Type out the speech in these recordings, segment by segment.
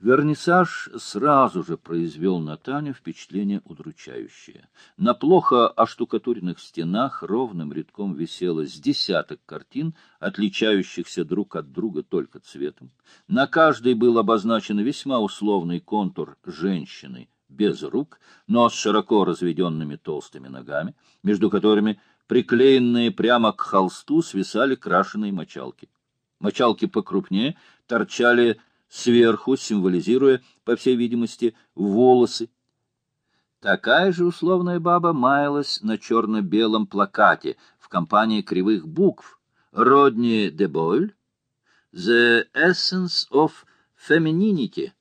Вернисаж сразу же произвел на Таню впечатление удручающее. На плохо оштукатуренных стенах ровным рядком висело с десяток картин, отличающихся друг от друга только цветом. На каждой был обозначен весьма условный контур женщины без рук, но с широко разведенными толстыми ногами, между которыми, приклеенные прямо к холсту, свисали крашеные мочалки. Мочалки покрупнее торчали сверху, символизируя, по всей видимости, волосы. Такая же условная баба маялась на черно-белом плакате в компании кривых букв «Родни де Бойль», «The Essence of Femininity».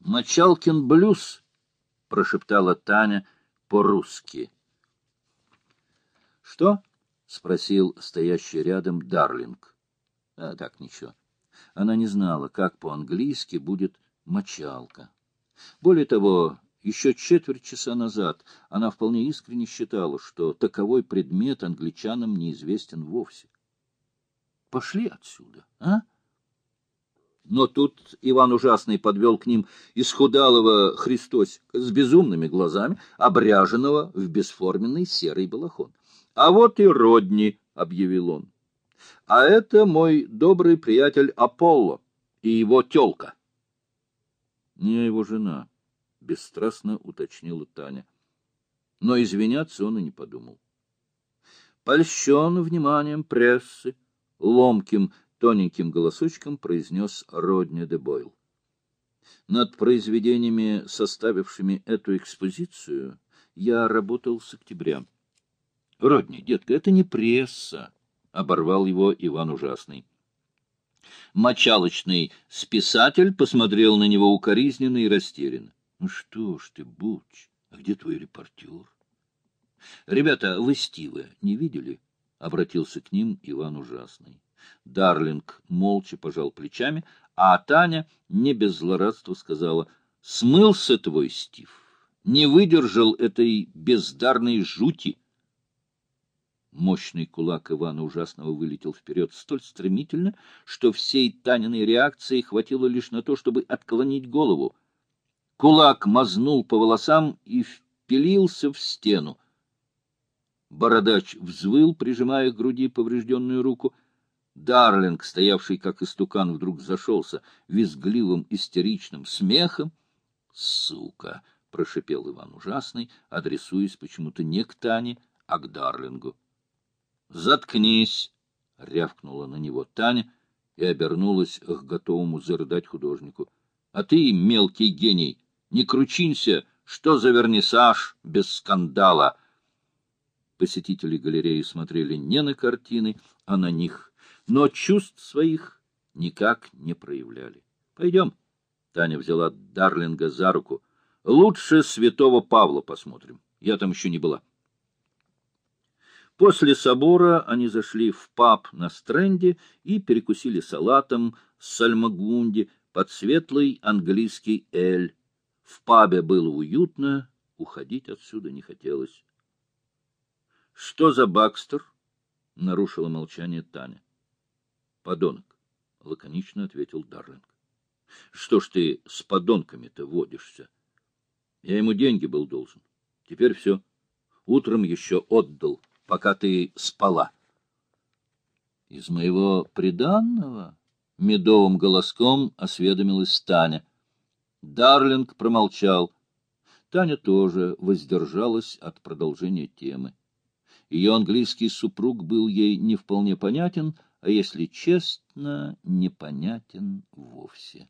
«Мочалкин блюз», — прошептала Таня по-русски. «Что?» — спросил стоящий рядом Дарлинг. «А так, ничего». Она не знала, как по-английски будет «мочалка». Более того, еще четверть часа назад она вполне искренне считала, что таковой предмет англичанам неизвестен вовсе. Пошли отсюда, а? Но тут Иван Ужасный подвел к ним исхудалого Христосика с безумными глазами, обряженного в бесформенный серый балахон. — А вот и Родни, — объявил он. А это мой добрый приятель Аполло и его тёлка. — Не его жена, — бесстрастно уточнила Таня. Но извиняться он и не подумал. Польщен вниманием прессы, ломким, тоненьким голосочком произнес Родни де Бойл. Над произведениями, составившими эту экспозицию, я работал с октября. Родни, детка, это не пресса. — оборвал его Иван Ужасный. Мочалочный списатель посмотрел на него укоризненно и растерянно. — Ну что ж ты, Буч, а где твой репортер? — Ребята, вы Стива не видели? — обратился к ним Иван Ужасный. Дарлинг молча пожал плечами, а Таня не без злорадства сказала, — Смылся твой Стив, не выдержал этой бездарной жути. Мощный кулак Ивана Ужасного вылетел вперед столь стремительно, что всей Таниной реакции хватило лишь на то, чтобы отклонить голову. Кулак мазнул по волосам и впилился в стену. Бородач взвыл, прижимая к груди поврежденную руку. Дарлинг, стоявший как истукан, вдруг зашелся визгливым истеричным смехом. «Сука!» — прошипел Иван Ужасный, адресуясь почему-то не к Тане, а к Дарлингу. «Заткнись!» — рявкнула на него Таня и обернулась к готовому зарыдать художнику. «А ты, мелкий гений, не кручинься! Что за вернисаж без скандала?» Посетители галереи смотрели не на картины, а на них, но чувств своих никак не проявляли. «Пойдем!» — Таня взяла Дарлинга за руку. «Лучше святого Павла посмотрим. Я там еще не была». После собора они зашли в паб на стренде и перекусили салатом с сальмагунди под светлый английский эль. В пабе было уютно, уходить отсюда не хотелось. — Что за Бакстер? — нарушила молчание Таня. — Подонок, — лаконично ответил Дарлинг. — Что ж ты с подонками-то водишься? Я ему деньги был должен. Теперь все. Утром еще отдал пока ты спала. — Из моего приданного? — медовым голоском осведомилась Таня. Дарлинг промолчал. Таня тоже воздержалась от продолжения темы. Ее английский супруг был ей не вполне понятен, а, если честно, непонятен вовсе.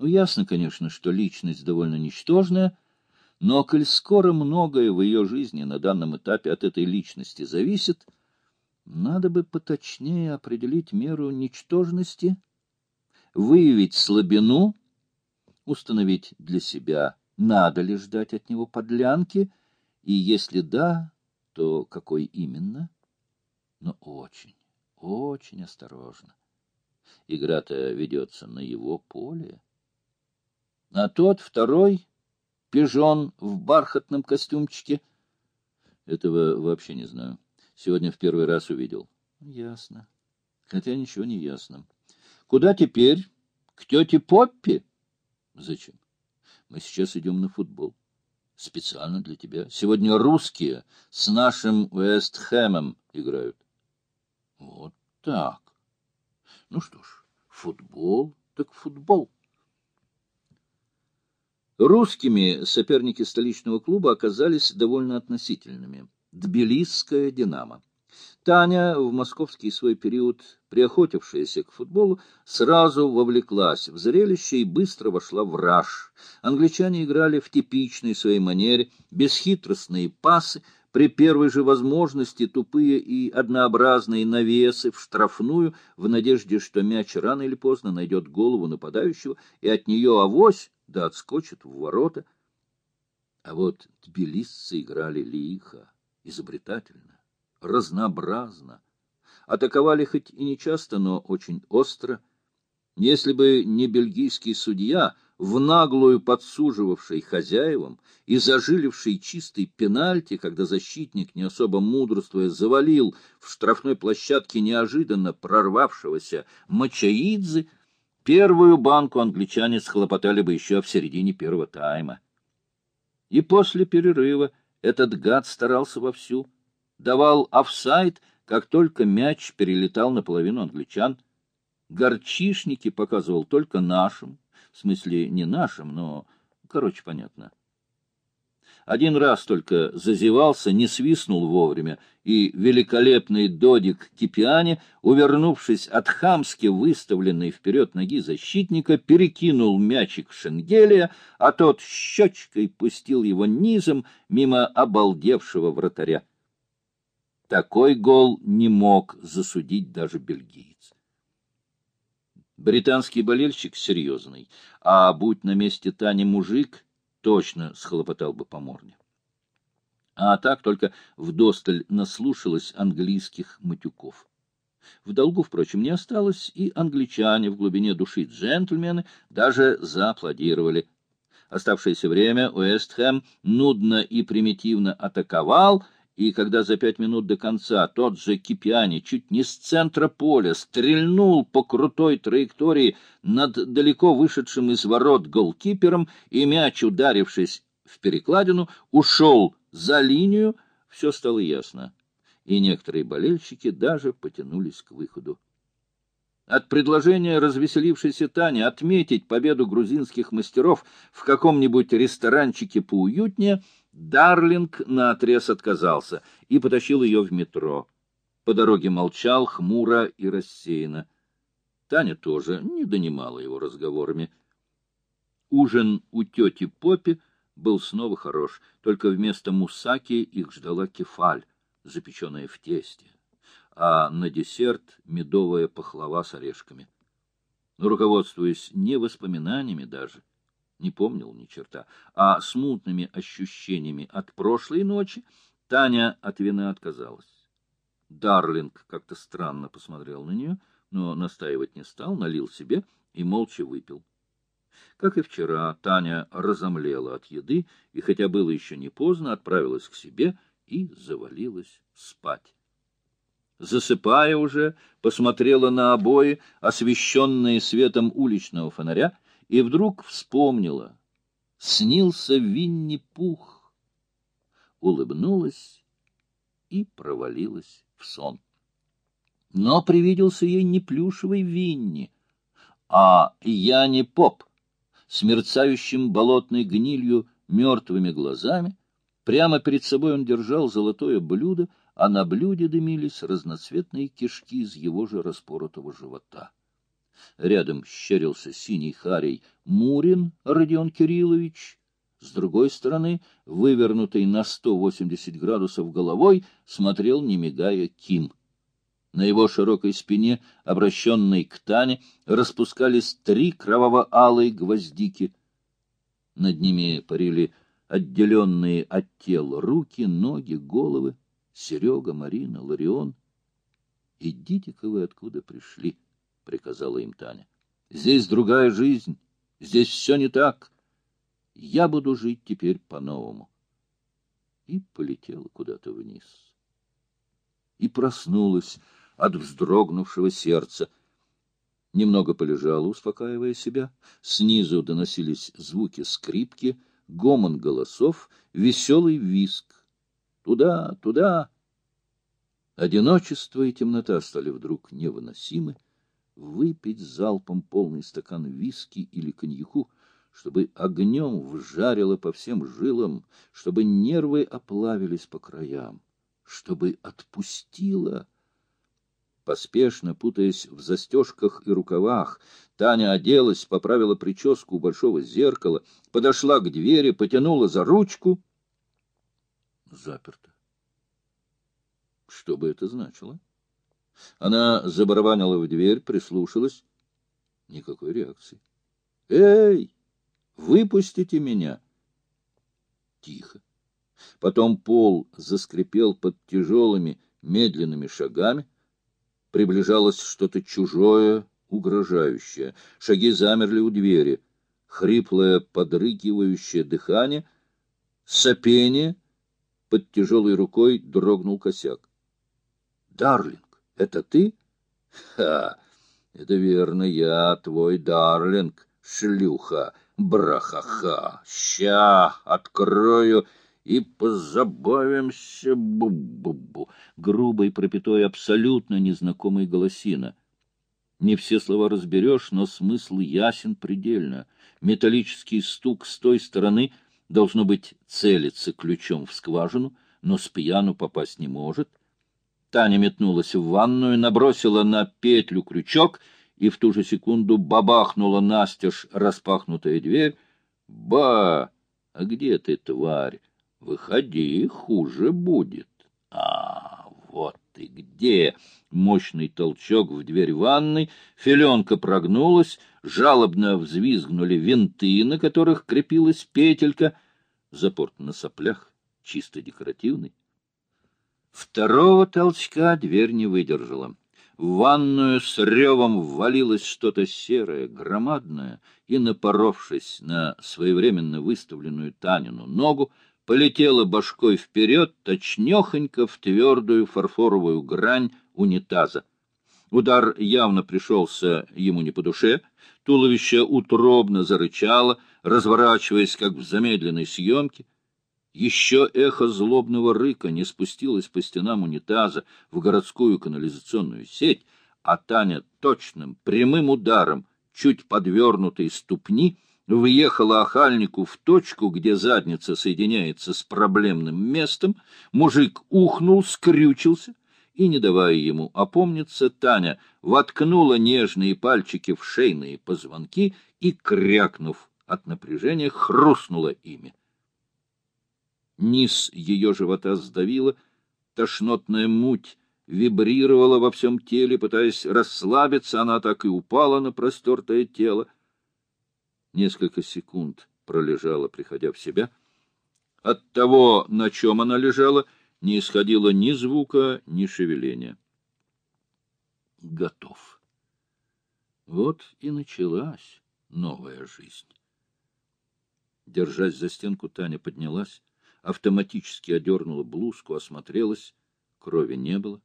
Ну, ясно, конечно, что личность довольно ничтожная — но, коль скоро многое в ее жизни на данном этапе от этой личности зависит, надо бы поточнее определить меру ничтожности, выявить слабину, установить для себя, надо ли ждать от него подлянки, и если да, то какой именно? Но очень, очень осторожно. Игра-то ведется на его поле. А тот второй пижон в бархатном костюмчике. Этого вообще не знаю. Сегодня в первый раз увидел. Ясно. Хотя ничего не ясно. Куда теперь? К тете Поппи? Зачем? Мы сейчас идем на футбол. Специально для тебя. Сегодня русские с нашим Уэст-Хэмом играют. Вот так. Ну что ж, футбол так футбол. Русскими соперники столичного клуба оказались довольно относительными. Тбилисская «Динамо». Таня, в московский свой период приохотившаяся к футболу, сразу вовлеклась в зрелище и быстро вошла в раж. Англичане играли в типичной своей манере, бесхитростные пасы, при первой же возможности тупые и однообразные навесы в штрафную, в надежде, что мяч рано или поздно найдет голову нападающего, и от нее авось да отскочит в ворота. А вот тбилисцы играли лихо, изобретательно, разнообразно. Атаковали хоть и не часто, но очень остро. Если бы не бельгийский судья — в наглую подсуживавший хозяевам и зажиливший чистый пенальти, когда защитник, не особо мудрствуя, завалил в штрафной площадке неожиданно прорвавшегося Мачаидзе, первую банку англичане схлопотали бы еще в середине первого тайма. И после перерыва этот гад старался вовсю, давал офсайд, как только мяч перелетал наполовину англичан. Горчишники показывал только нашим, в смысле, не нашим, но, короче, понятно. Один раз только зазевался, не свистнул вовремя, и великолепный додик Кипиани, увернувшись от хамски выставленной вперед ноги защитника, перекинул мячик Шенгелия, а тот щечкой пустил его низом мимо обалдевшего вратаря. Такой гол не мог засудить даже бельгиец. Британский болельщик серьезный, а будь на месте Тани мужик, точно схлопотал бы по морде. А так только вдосталь наслушалась английских матюков. В долгу, впрочем, не осталось, и англичане в глубине души джентльмены даже зааплодировали. Оставшееся время Уэстхэм нудно и примитивно атаковал — и когда за пять минут до конца тот же Кипиани чуть не с центра поля стрельнул по крутой траектории над далеко вышедшим из ворот голкипером, и мяч, ударившись в перекладину, ушел за линию, все стало ясно, и некоторые болельщики даже потянулись к выходу. От предложения развеселившейся Тани отметить победу грузинских мастеров в каком-нибудь ресторанчике поуютнее — Дарлинг наотрез отказался и потащил ее в метро. По дороге молчал, хмуро и рассеянно. Таня тоже не донимала его разговорами. Ужин у тети Попи был снова хорош, только вместо мусаки их ждала кефаль, запеченная в тесте, а на десерт медовая пахлава с орешками. Но, руководствуясь не воспоминаниями даже, не помнил ни черта, а смутными ощущениями от прошлой ночи Таня от вины отказалась. Дарлинг как-то странно посмотрел на нее, но настаивать не стал, налил себе и молча выпил. Как и вчера, Таня разомлела от еды и, хотя было еще не поздно, отправилась к себе и завалилась спать. Засыпая уже, посмотрела на обои, освещенные светом уличного фонаря, и вдруг вспомнила. Снился Винни-Пух. Улыбнулась и провалилась в сон. Но привиделся ей не плюшевый Винни, а Яни Поп с мерцающим болотной гнилью мертвыми глазами. Прямо перед собой он держал золотое блюдо, а на блюде дымились разноцветные кишки из его же распоротого живота. Рядом щерился синий харей Мурин Родион Кириллович. С другой стороны, вывернутый на 180 градусов головой, смотрел, не мигая, Ким. На его широкой спине, обращенной к Тане, распускались три кроваво-алые гвоздики. Над ними парили отделенные от тел руки, ноги, головы. Серега, Марина, Ларион. Идите-ка вы откуда пришли приказала им Таня. Здесь другая жизнь, здесь все не так. Я буду жить теперь по-новому. И полетела куда-то вниз. И проснулась от вздрогнувшего сердца. Немного полежала, успокаивая себя. Снизу доносились звуки скрипки, гомон голосов, веселый виск. Туда, туда. Одиночество и темнота стали вдруг невыносимы. Выпить залпом полный стакан виски или коньяку, чтобы огнем вжарило по всем жилам, чтобы нервы оплавились по краям, чтобы отпустило Поспешно, путаясь в застежках и рукавах, Таня оделась, поправила прическу у большого зеркала, подошла к двери, потянула за ручку. Заперто. Что бы это значило? Она забарабанила в дверь, прислушалась. Никакой реакции. «Эй, выпустите меня!» Тихо. Потом пол заскрипел под тяжелыми, медленными шагами. Приближалось что-то чужое, угрожающее. Шаги замерли у двери. Хриплое, подрыгивающее дыхание, сопение. Под тяжелой рукой дрогнул косяк. «Дарлинг, это ты?» «Ха! Это верно, я твой Дарлинг, шлюха, брахаха. Ща открою...» и позабавимся бу-бу-бу. Грубой, пропятой, абсолютно незнакомой голосина. Не все слова разберешь, но смысл ясен предельно. Металлический стук с той стороны должно быть целиться ключом в скважину, но с пьяну попасть не может. Таня метнулась в ванную, набросила на петлю крючок и в ту же секунду бабахнула настежь распахнутая дверь. «Ба! А где ты, тварь?» Выходи, хуже будет. А, вот ты где! Мощный толчок в дверь ванной, филенка прогнулась, жалобно взвизгнули винты, на которых крепилась петелька. Запор на соплях, чисто декоративный. Второго толчка дверь не выдержала. В ванную с ревом ввалилось что-то серое, громадное, и, напоровшись на своевременно выставленную Танину ногу, полетела башкой вперед, точнехонько в твердую фарфоровую грань унитаза. Удар явно пришелся ему не по душе, туловище утробно зарычало, разворачиваясь, как в замедленной съемке. Еще эхо злобного рыка не спустилось по стенам унитаза в городскую канализационную сеть, а Таня точным прямым ударом чуть подвернутой ступни — въехала охальнику в точку, где задница соединяется с проблемным местом, мужик ухнул, скрючился, и, не давая ему опомниться, Таня воткнула нежные пальчики в шейные позвонки и, крякнув от напряжения, хрустнула ими. Низ ее живота сдавила, тошнотная муть вибрировала во всем теле, пытаясь расслабиться, она так и упала на простертое тело, несколько секунд пролежала, приходя в себя. От того, на чем она лежала, не исходило ни звука, ни шевеления. Готов. Вот и началась новая жизнь. Держась за стенку, Таня поднялась, автоматически одернула блузку, осмотрелась, крови не было.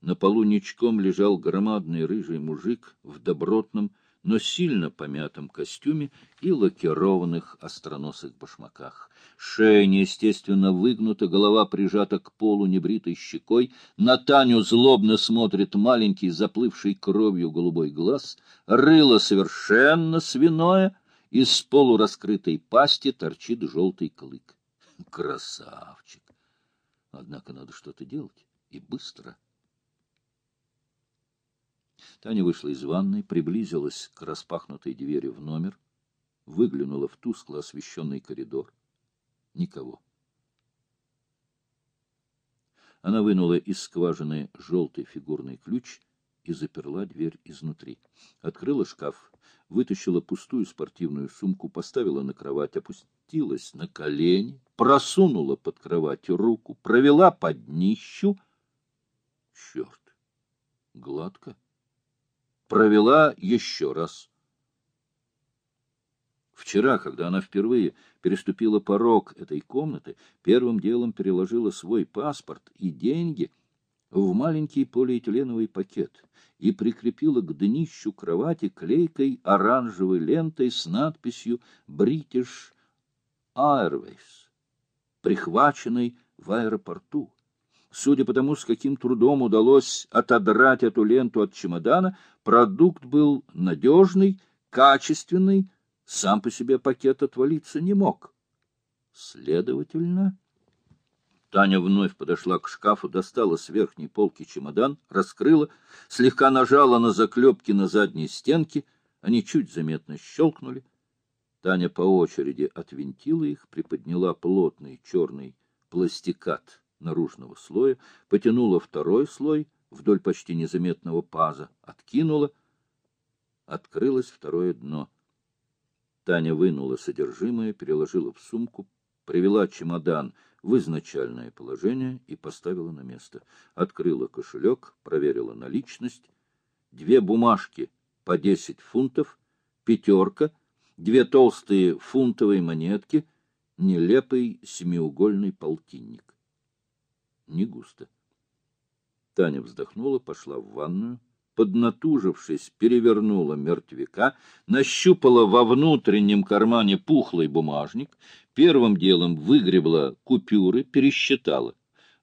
На полу ничком лежал громадный рыжий мужик в добротном, но сильно помятом костюме и лакированных остроносых башмаках. Шея неестественно выгнута, голова прижата к полу небритой щекой, на Таню злобно смотрит маленький, заплывший кровью голубой глаз, рыло совершенно свиное, из полураскрытой пасти торчит желтый клык. Красавчик! Однако надо что-то делать, и быстро. Таня вышла из ванной, приблизилась к распахнутой двери в номер, выглянула в тускло освещенный коридор. Никого. Она вынула из скважины желтый фигурный ключ и заперла дверь изнутри. Открыла шкаф, вытащила пустую спортивную сумку, поставила на кровать, опустилась на колени, просунула под кровать руку, провела под днищу. Черт! Гладко провела еще раз. Вчера, когда она впервые переступила порог этой комнаты, первым делом переложила свой паспорт и деньги в маленький полиэтиленовый пакет и прикрепила к днищу кровати клейкой оранжевой лентой с надписью «British Airways», прихваченной в аэропорту. Судя по тому, с каким трудом удалось отодрать эту ленту от чемодана, продукт был надежный, качественный, сам по себе пакет отвалиться не мог. Следовательно... Таня вновь подошла к шкафу, достала с верхней полки чемодан, раскрыла, слегка нажала на заклепки на задней стенке, они чуть заметно щелкнули. Таня по очереди отвинтила их, приподняла плотный черный пластикат наружного слоя, потянула второй слой вдоль почти незаметного паза, откинула, открылось второе дно. Таня вынула содержимое, переложила в сумку, привела чемодан в изначальное положение и поставила на место. Открыла кошелек, проверила наличность. Две бумажки по десять фунтов, пятерка, две толстые фунтовые монетки, нелепый семиугольный полтинник. Не густо. Таня вздохнула, пошла в ванную, поднатужившись, перевернула мертвяка, нащупала во внутреннем кармане пухлый бумажник, первым делом выгребла купюры, пересчитала.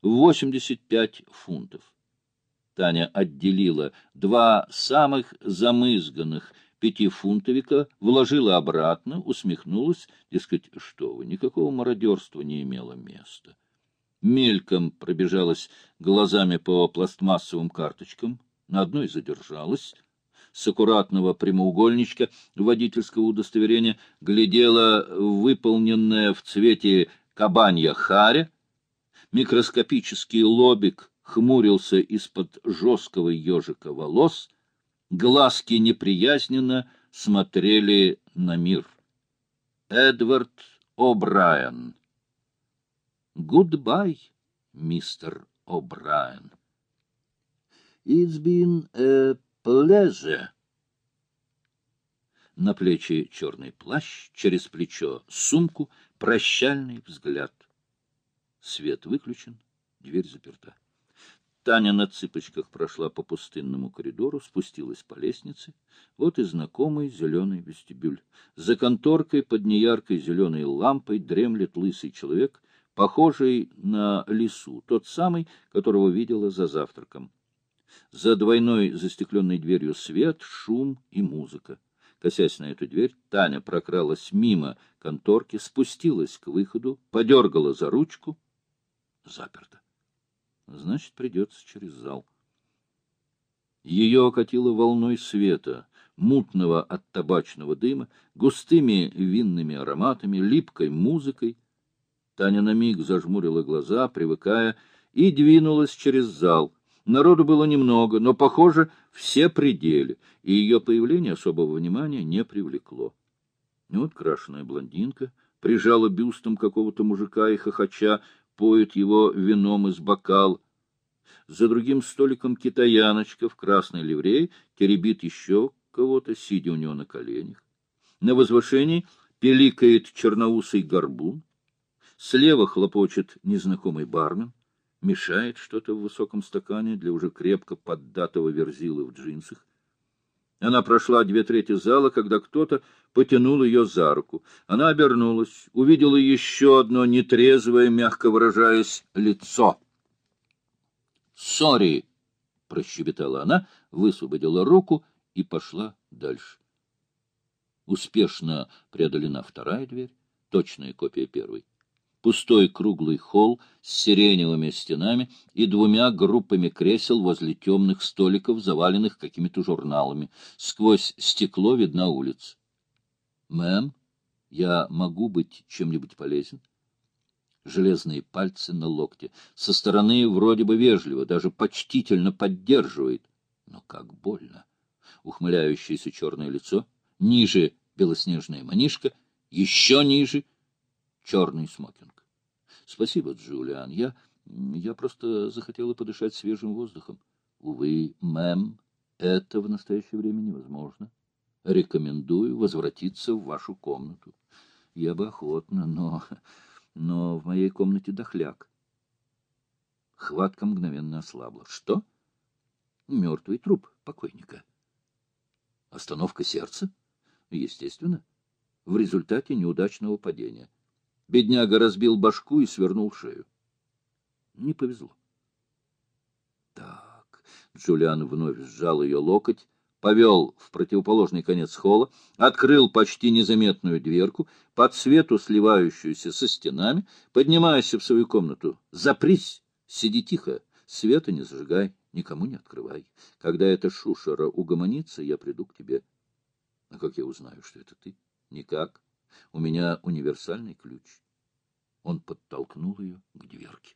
85 фунтов. Таня отделила два самых замызганных пятифунтовика, вложила обратно, усмехнулась, дескать, что вы, никакого мародерства не имело места. Мельком пробежалась глазами по пластмассовым карточкам, на одной задержалась, с аккуратного прямоугольничка водительского удостоверения глядела выполненная в цвете кабанья харя, микроскопический лобик хмурился из-под жесткого ежика волос, глазки неприязненно смотрели на мир. Эдвард О'Брайен. «Goodbye, мистер О'Брайен». «It's been a pleasure». На плечи черный плащ, через плечо сумку, прощальный взгляд. Свет выключен, дверь заперта. Таня на цыпочках прошла по пустынному коридору, спустилась по лестнице. Вот и знакомый зеленый вестибюль. За конторкой под неяркой зеленой лампой дремлет лысый человек, похожий на лису, тот самый, которого видела за завтраком. За двойной застекленной дверью свет, шум и музыка. Косясь на эту дверь, Таня прокралась мимо конторки, спустилась к выходу, подергала за ручку. Заперто. Значит, придется через зал. Ее окатило волной света, мутного от табачного дыма, густыми винными ароматами, липкой музыкой. Таня на миг зажмурила глаза, привыкая, и двинулась через зал. Народу было немного, но, похоже, все пределы, и ее появление особого внимания не привлекло. Вот крашеная блондинка прижала бюстом какого-то мужика и хохоча поет его вином из бокал. За другим столиком китаяночка в красной ливрее теребит еще кого-то, сидя у него на коленях. На возвышении пеликает черноусый горбун. Слева хлопочет незнакомый бармен мешает что-то в высоком стакане для уже крепко поддатого верзилы в джинсах. Она прошла две трети зала, когда кто-то потянул ее за руку. Она обернулась, увидела еще одно нетрезвое, мягко выражаясь, лицо. «Сори!» — прощебетала она, высвободила руку и пошла дальше. Успешно преодолена вторая дверь, точная копия первой пустой круглый холл с сиреневыми стенами и двумя группами кресел возле темных столиков, заваленных какими-то журналами. Сквозь стекло видна улица. — Мэм, я могу быть чем-нибудь полезен? Железные пальцы на локте. Со стороны вроде бы вежливо, даже почтительно поддерживает. Но как больно. Ухмыляющееся черное лицо. Ниже белоснежная манишка. Еще ниже черный смокинг. Спасибо, Джулиан. Я... я просто захотела подышать свежим воздухом. Увы, мэм, это в настоящее время невозможно. Рекомендую возвратиться в вашу комнату. Я бы охотно, но... но в моей комнате дохляк. Хватка мгновенно ослабла. Что? Мертвый труп покойника. Остановка сердца? Естественно. В результате неудачного падения. Бедняга разбил башку и свернул шею. Не повезло. Так, Джулиан вновь сжал ее локоть, повел в противоположный конец холла, открыл почти незаметную дверку, под свету сливающуюся со стенами, поднимайся в свою комнату. Запрись, сиди тихо, света не зажигай, никому не открывай. Когда эта шушера угомонится, я приду к тебе. А как я узнаю, что это ты? Никак. У меня универсальный ключ. Он подтолкнул ее к дверке.